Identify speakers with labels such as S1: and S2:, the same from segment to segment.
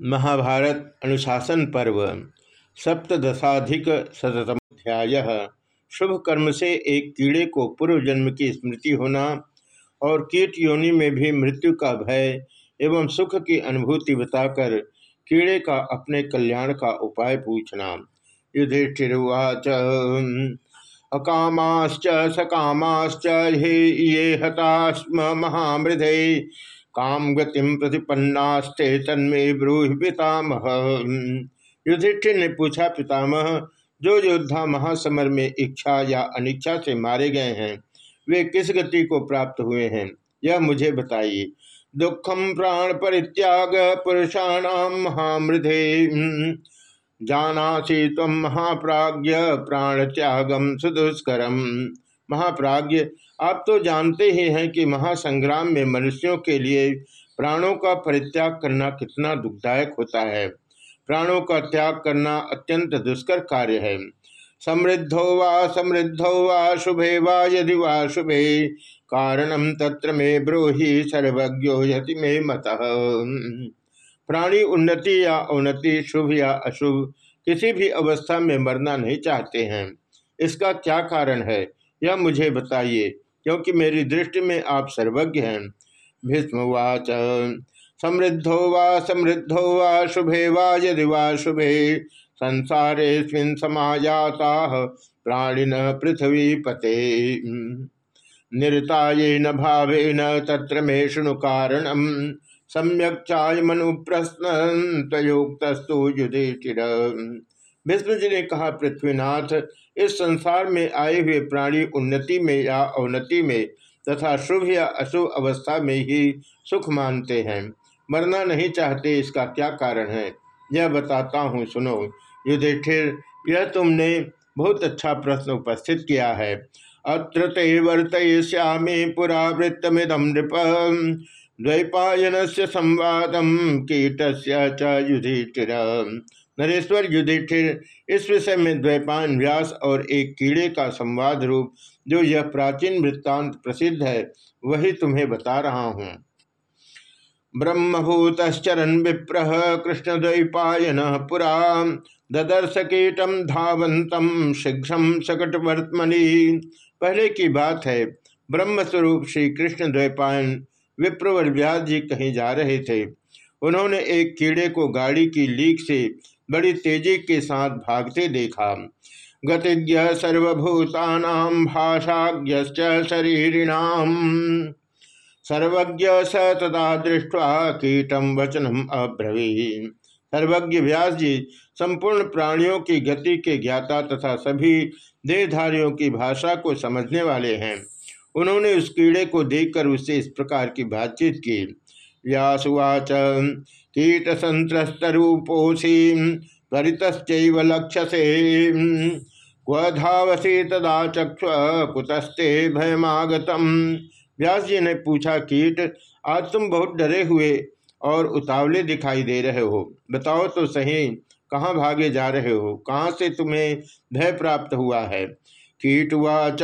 S1: महाभारत अनुशासन पर्व सप्तशाधिक शतमध्याय शुभ कर्म से एक कीड़े को पूर्व जन्म की स्मृति होना और कीट योनि में भी मृत्यु का भय एवं सुख की अनुभूति बताकर कीड़े का अपने कल्याण का उपाय पूछना। युधिष्ठिर्वाच अकामाश्च सकामाश्च हे ये हतास्म महामृधे काम गतिम प्रतिपन्नास्ते तन्मे ब्रूहि पितामह। युधिष्ठिर ने पूछा, पितामह, जो योद्धा महासमर में इच्छा या अनिच्छा से मारे गए हैं, वे किस गति को प्राप्त हुए हैं? यह मुझे बताइए। दुखम प्राण परित्याग पुरुषाणाम महामृधे। जानासी तम महाप्राज्य प्राण त्यागम सुदुष्करम महाप्राज्य आप तो जानते ही हैं कि महासंग्राम में मनुष्यों के लिए प्राणों का परित्याग करना कितना दुखदायक होता है। प्राणों का त्याग करना अत्यंत दुष्कर कार्य है। समृद्धो वा समृद्धो वा शुभे वा यदि वा शुभे कारणम तत्र में ब्रोहि सर्वज्ञो यति में मत। प्राणी उन्नति या अवनति शुभ या अशुभ, किसी भी अवस्था में मरना नहीं चाहते हैं। इसका क्या कारण है, यह मुझे बताइए। क्योंकि मेरी दृष्टि में आप सर्वज्ञ हैं। भीष्मवाच समृद्धो वा समृद्धो वा शुभे वा यदि वा शुभे संसारे समायाता प्राणिन पृथ्वी पते। निरताएन भावेन तत्र मे शुणु कारणम, सम्यक चाय मनु प्रश्न तयोक्तस्तु युधिष्ठिर विष्णु जी ने कहा, पृथ्वीनाथ, इस संसार में आए हुए प्राणी उन्नति में या अवनति में तथा शुभ या अशुभ अवस्था में ही सुख मानते हैं। मरना नहीं चाहते, इसका क्या कारण है? यह बताता हूँ, सुनो। युधिष्ठिर, यह तुमने बहुत अच्छा प्रश्न उपस्थित किया है। अत्र ते वर्तयिष्यामि पुरा वृत्तमिदम नृप। द्वैपायन से संवादम कीट युधिष्ठिर। नरेश्वर युधिष्ठिर, इस विषय में द्वैपान व्यास और एक कीड़े का संवाद रूप, जो यह प्राचीन वृत्तांत प्रसिद्ध है, वही तुम्हें बता रहा हूँ। ब्रह्मभूतरन विप्र कृष्ण द्वैपायन पुरा ददर्श कीटम धावंतम शीघ्रम सकटवर्तमणि पहले की बात है, ब्रह्मस्वरूप श्री कृष्ण द्वैपायन विप्रवर व्यास जी कहीं जा रहे थे। उन्होंने एक कीड़े को गाड़ी की लीक से बड़ी तेज़ी के साथ भागते देखा। गतिज्ञ सर्वभूतानाम भाषाज्ञ शरीरिणाम। सर्वज्ञ स तदा दृष्टवा कीटम वचनम अब्रवी सर्वज्ञ व्यास जी, संपूर्ण प्राणियों की गति के ज्ञाता तथा सभी देहधारियों की भाषा को समझने वाले हैं। उन्होंने उस कीड़े को देखकर उससे इस प्रकार की बातचीत की। व्यासुवाच कीट संतरूपोषी त्वरित लक्ष्यसे क्व धावसी तदा चक्ष कुतस्ते भयमागतम। व्यास जी ने पूछा, कीट, आज तुम बहुत डरे हुए और उतावले दिखाई दे रहे हो। बताओ तो सही, कहाँ भागे जा रहे हो? कहाँ से तुम्हें भय प्राप्त हुआ है? कीटवाच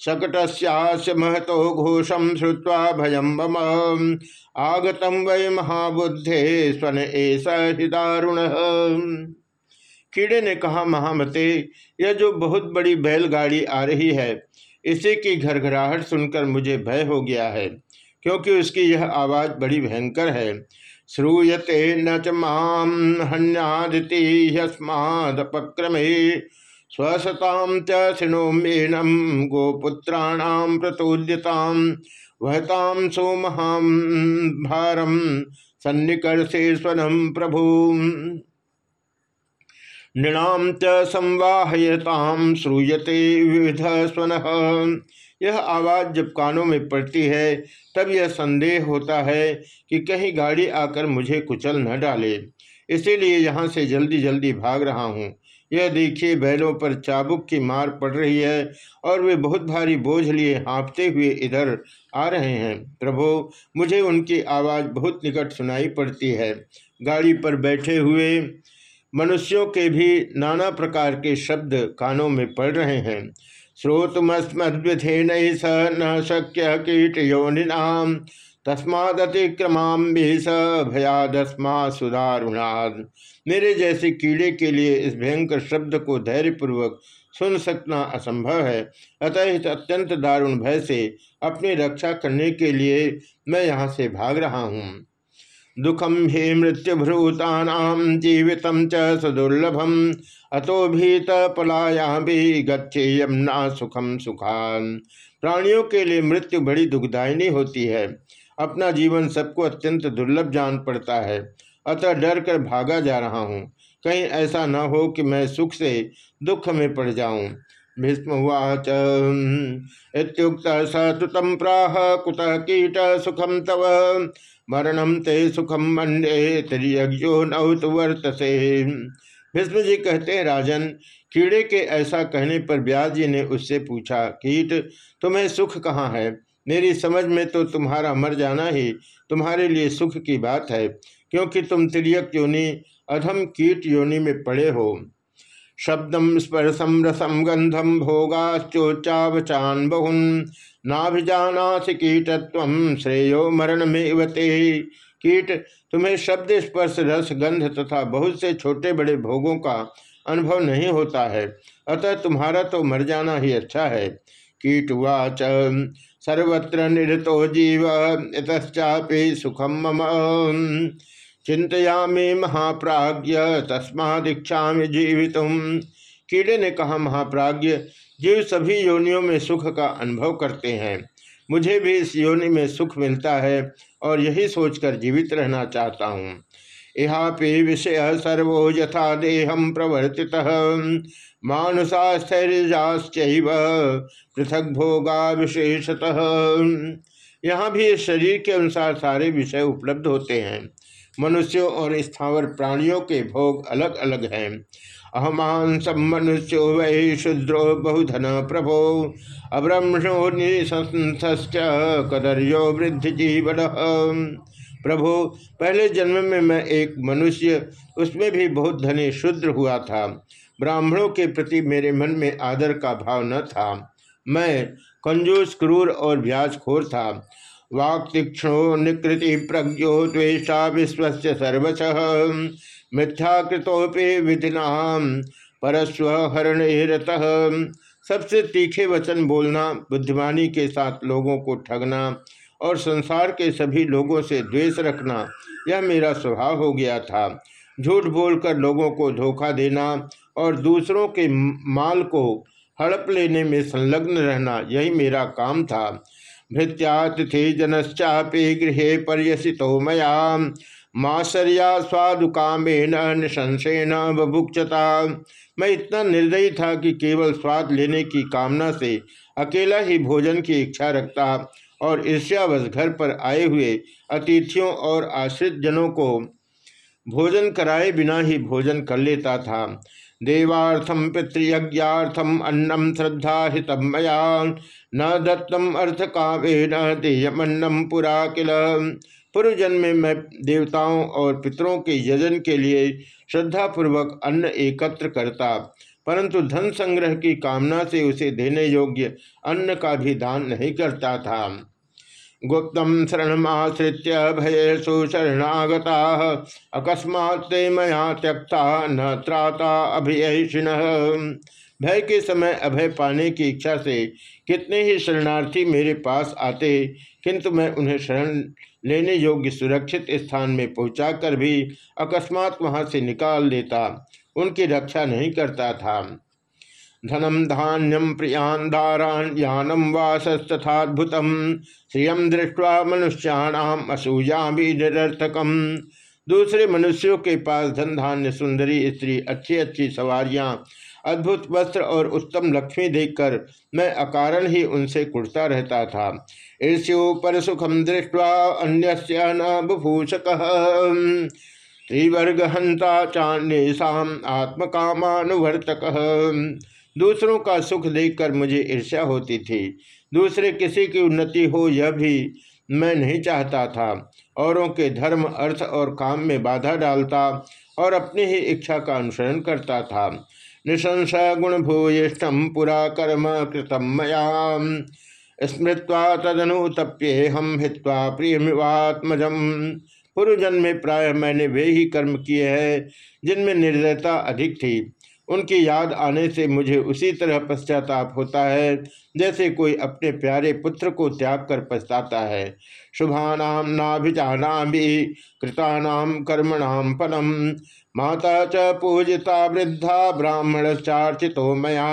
S1: शकटस्यास्य महतो घोषम श्रुवा भयम मम। आगतम वै महाबुद्धे स्वन ही दारुण। कीड़े ने कहा, महामते, यह जो बहुत बड़ी बैलगाड़ी आ रही है, इसी की घरघराहट सुनकर मुझे भय हो गया है, क्योंकि उसकी यह आवाज़ बड़ी भयंकर है। श्रूयते न च माम हन्यादिति यस्मादपक्रमे स्वसताम च मेनम गोपुत्राणाम प्रतोद्यताम वहताम सोमहाम भारम सन्निकर्षे स्वनम प्रभु नृणाम च संवाहयताम श्रूयते विविध स्वन यह आवाज़ जब कानों में पड़ती है, तब यह संदेह होता है कि कहीं गाड़ी आकर मुझे कुचल न डाले। इसीलिए यहाँ से जल्दी जल्दी भाग रहा हूँ। यह देखिए बैलों पर चाबुक की मार पड़ रही है और वे बहुत भारी बोझ लिए हाँपते हुए इधर आ रहे हैं। प्रभु, मुझे उनकी आवाज़ बहुत निकट सुनाई पड़ती है। गाड़ी पर बैठे हुए मनुष्यों के भी नाना प्रकार के शब्द कानों में पड़ रहे हैं। श्रोतमस्मद्विधे नहीं स न शक्य कीट योनिनाम तस्मादतिक्रमाम स भयादस्मा सुधारुणाद मेरे जैसे कीड़े के लिए इस भयंकर शब्द को धैर्यपूर्वक सुन सकना असंभव है। अतः इस अत्यंत दारुण भय से अपनी रक्षा करने के लिए मैं यहाँ से भाग रहा हूँ। दुखम हे मृत्युभ्रूता जीवित च सुदुर्लभम अतो भीत पलाया भी गच्छेयम ना सुखम सुखान। प्राणियों के लिए मृत्यु बड़ी दुखदायिनी होती है। अपना जीवन सबको अत्यंत दुर्लभ जान पड़ता है। अतः डर कर भागा जा रहा हूँ। कहीं ऐसा न हो कि मैं सुख से दुख में पड़ जाऊँ। भीष्मवाच सतुतम प्राह कुत कीट सुखम तव। मरणम ते सुखम मंडे त्रियज्ञो नौत वर्तसे। भीष्म जी कहते हैं राजन, कीड़े के ऐसा कहने पर व्यास जी ने उससे पूछा, कीट, तुम्हें सुख कहाँ है? मेरी समझ में तो तुम्हारा मर जाना ही तुम्हारे लिए सुख की बात है, क्योंकि तुम तिरक योनि, अधम कीट योनि में पड़े हो। शब्दम स्पर्शम रसम गंधम भोगाश्चोचावचान बहुन नाभिजानाथ कीटत्व श्रेयो मरण में इवते कीट, तुम्हें शब्द स्पर्श रस गंध तथा बहुत से छोटे बड़े भोगों का अनुभव नहीं होता है, अतः तुम्हारा तो मर जाना ही अच्छा है। कीटवाच सर्वत्र निरतो जीव इतश्चापि सुखम मम। चिंतयामी महाप्राज्य तस्मा दीक्षा जीवित। कीड़े ने कहा महाप्राज्य जीव सभी योनियों में सुख का अनुभव करते हैं। मुझे भी इस योनि में सुख मिलता है और यही सोचकर जीवित रहना चाहता हूँ। इहापि विषय सर्वो यथा देहम प्रवर्ति मानुषास्थैर्याश्च पृथक भोगा विशेषतः यहाँ भी शरीर के अनुसार सारे विषय उपलब्ध होते हैं। मनुष्यों और स्थावर प्राणियों के भोग अलग अलग हैं अहमांस मनुष्यो वै शुद्रो बहुधन प्रभो। अब्रह्मणो निसंस्च कदर्यो वृद्धि जीवन। प्रभु, पहले जन्म में मैं एक मनुष्य, उसमें भी बहुत धनी, शुद्र हुआ था। ब्राह्मणों के प्रति मेरे मन में आदर का भाव न था। मैं कंजूस, क्रूर और ब्याजखोर था। वाक तीक्षणो निकृति प्रज्ञो द्वेषा विश्व सर्वश। मिथ्याकृतोपि विधिना परस्व हरण सबसे तीखे वचन बोलना, बुद्धिमानी के साथ लोगों को ठगना और संसार के सभी लोगों से द्वेष रखना, यह मेरा स्वभाव हो गया था। झूठ बोलकर लोगों को धोखा देना और दूसरों के माल को हड़प लेने में संलग्न रहना, यही मेरा काम था। भृत्यातिथि जनश्चापि गृह पर्यसितो मया। मासरिया स्वादुकामेन निशंसेन बभुक्षता मैं इतना निर्दयी था कि केवल स्वाद लेने की कामना से अकेला ही भोजन की इच्छा रखता। और ईर्ष्यावश घर पर आए हुए अतिथियों और आश्रित जनों को भोजन कराए बिना ही भोजन कर लेता था। देवार्थम पितृयज्ञार्थम अन्नम श्रद्धा हितम मया न दत्तम अर्थ काव्य न देयमन्नम पुरा किल। पूर्व जन्म में मैं देवताओं और पितरों के यजन के लिए श्रद्धापूर्वक अन्न एकत्र करता। परंतु धन संग्रह की कामना से उसे देने योग्य अन्न का भी दान नहीं करता था। गुप्तम शरणमाश्रित्य भयसु शरणागता। अकस्मात् ते मया त्यक्ता न त्राता अभियषिण भय के समय अभय पाने की इच्छा से कितने ही शरणार्थी मेरे पास आते, किंतु मैं उन्हें शरण लेने योग्य सुरक्षित स्थान में पहुंचाकर भी अकस्मात वहाँ से निकाल देता उनकी रक्षा नहीं करता था। धनम धान्यम प्रियान दारान यानम वासस्तथाद्भुतम श्रियम दृष्टवा मनुष्याणाम असूया भी निरर्थकम। दूसरे मनुष्यों के पास धन धान्य सुंदरी स्त्री अच्छी अच्छी सवारियाँ, अद्भुत वस्त्र और उत्तम लक्ष्मी देखकर मैं अकारण ही उनसे कुड़ता रहता था। ईर्ष्योपर सुखम दृष्टवा अन्य न बुभूषक त्रिवर्ग हंता चान्यषा आत्मकामानुवर्तक। दूसरों का सुख देखकर मुझे ईर्ष्या होती थी। दूसरे किसी की उन्नति हो यह भी मैं नहीं चाहता था। औरों के धर्म, अर्थ और काम में बाधा डालता और अपनी ही इच्छा का अनुसरण करता था। निशंस गुण भूयिष्ठम पुरा कर्म कृतम मया। स्मृत्वा तदनुतप्ये हम हित्वा प्रियमिवात्मजम। पूर्व जन्म में प्राय मैंने वे ही कर्म किए हैं, जिनमें निर्दयता अधिक थी। उनकी याद आने से मुझे उसी तरह पश्चाताप होता है, जैसे कोई अपने प्यारे पुत्र को त्याग कर पछताता है। शुभानाम नाभिजाना भी कृतानाम कर्मणाम फलम। माता च पूजिता वृद्धा ब्राह्मण चार्चितो मया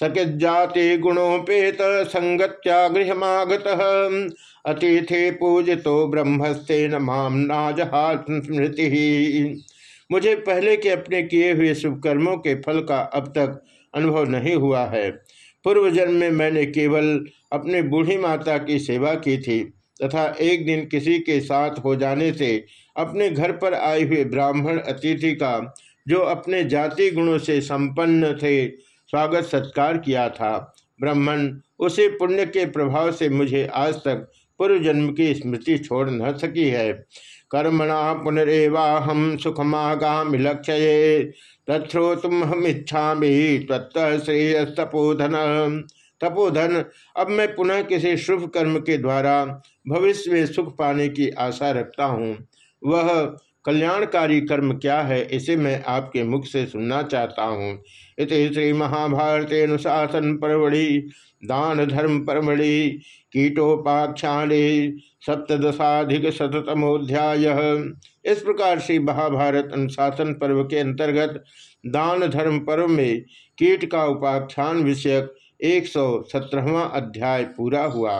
S1: सकिजाति गुणोपेत संगत्या गृहमागत। अतिथे पूजितो ब्रह्मस्ते नाम नाजहा स्मृति। मुझे पहले के अपने किए हुए शुभ कर्मों के फल का अब तक अनुभव नहीं हुआ है। पूर्व जन्म में मैंने केवल अपने बूढ़ी माता की सेवा की थी, तथा एक दिन किसी के साथ हो जाने से अपने घर पर आए हुए ब्राह्मण अतिथि का, जो अपने जाति गुणों से संपन्न थे, स्वागत सत्कार किया था। ब्राह्मण उसी पुण्य के प्रभाव से मुझे आज तक पूर्व जन्म की स्मृति छोड़ न सकी है। कर्मणा पुनरेवाहम सुखमागामि लक्ष्य तत्म हम इच्छा तत्त श्रेय तपोधन तपोधन, अब मैं पुनः किसी शुभ कर्म के द्वारा भविष्य में सुख पाने की आशा रखता हूँ। वह कल्याणकारी कर्म क्या है, इसे मैं आपके मुख से सुनना चाहता हूँ। इस श्री महाभारत अनुशासन परवड़ी दान धर्म परमणि कीटोपाख्याने सप्तशाधिक शतमोध्याय इस प्रकार से महाभारत अनुशासन पर्व के अंतर्गत दान धर्म पर्व में कीट का उपाख्यान विषयक एक सौ अध्याय पूरा हुआ।